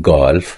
golf